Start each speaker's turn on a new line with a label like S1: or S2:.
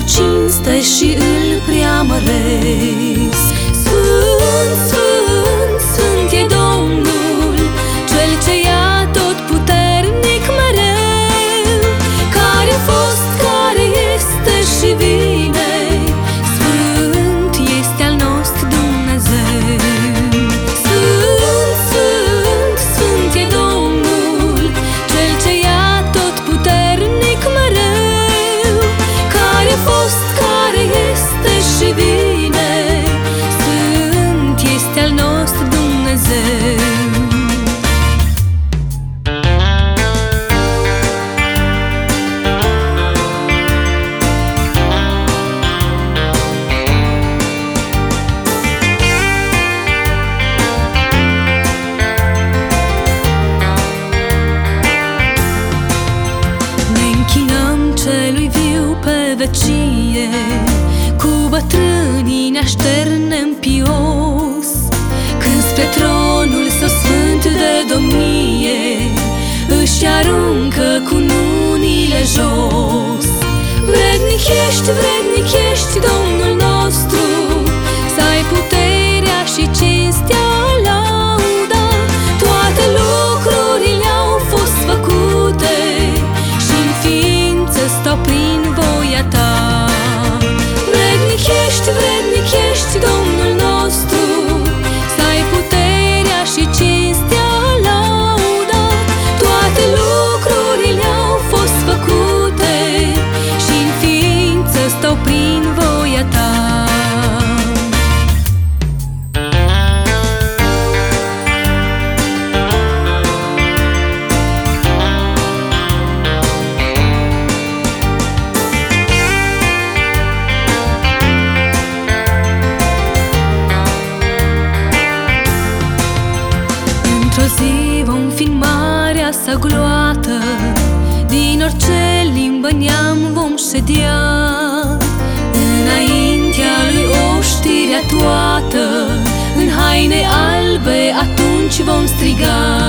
S1: dau cinste și îl preamăresc viu pe vecie Cu bătrânii ne așternem pios. Când spre tronul său sfânt de domnie Își aruncă cu nunile jos. Vrednic ești, vrednic ești, Domnul Într-o zi vom fi în marea sa gloată Din orice limbă neam vom ședea Înaintea lui oștirea toată În haine albe atunci vom striga